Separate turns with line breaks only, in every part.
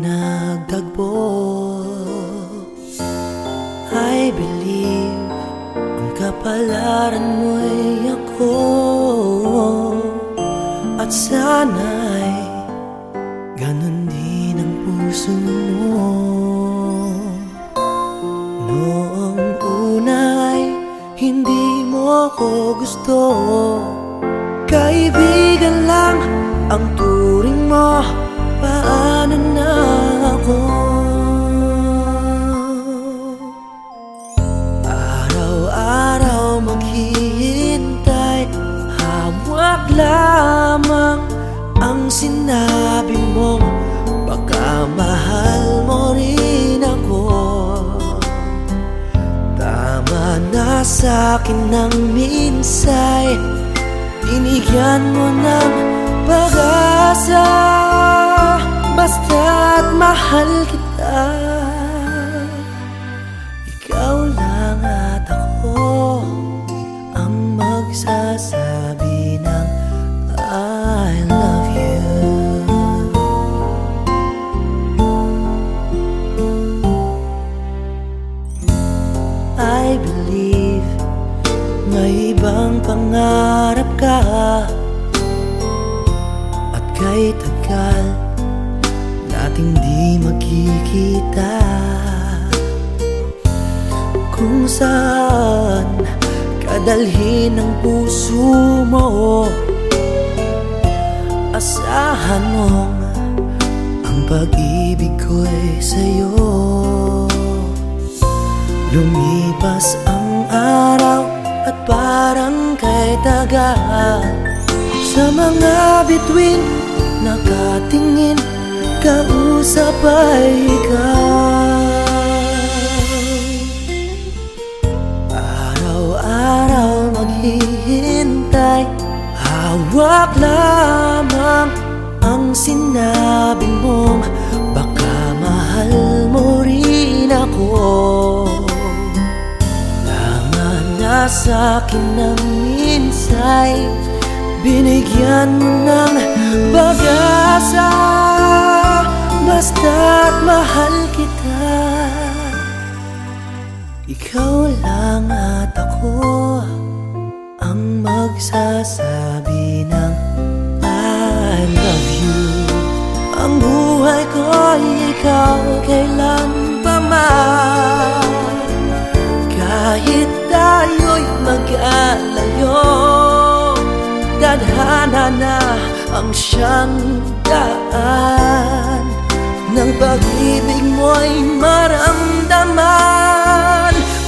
nagtagpo I believe ang kapalaran mo'y ako. At sana'y ganun din ang puso mo. Noong una'y hindi mo ako gusto Kaibigan lang ang turing mo. Na sa'kin ng minsay. Binigyan mo ng pag-asa. Basta't mahal kita. Ikaw lang at ako Ang magsasabi ng I love you. I believe may ibang pangarap ka At kay tagal nating di magkikita Kung saan kadalhin ang puso mo Asahan mong ang pag-ibig ko'y sa'yo. Lumipas ang tagal Sa mga bituin. Nakatingin Kausap ay ikaw Araw-araw maghihintay Hawak lamang ang sinabi mong Na sa'kin ng minsay Binigyan mo ng pag-asa. Basta't mahal kita Ikaw lang. at mag-alayo Tadhana na ang siyang daan Nang pag-ibig mo'y maramdaman.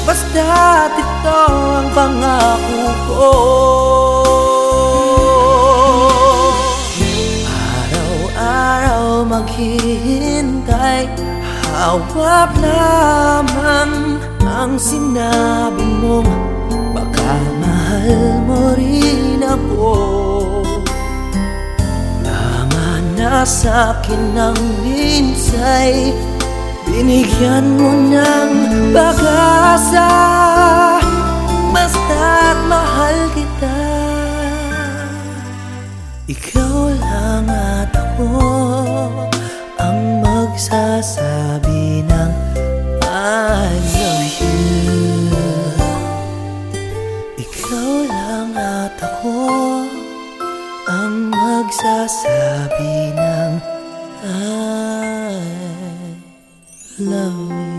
Basta't ito ang pangako ko. Araw-araw maghihintay Hawak lamang ang sinabi mong mahal mo rin ako. Laman na sa'kin ng minsay. Binigyan mo ng pag-asa Ikaw lang at ako Ang magsasabi ng I love you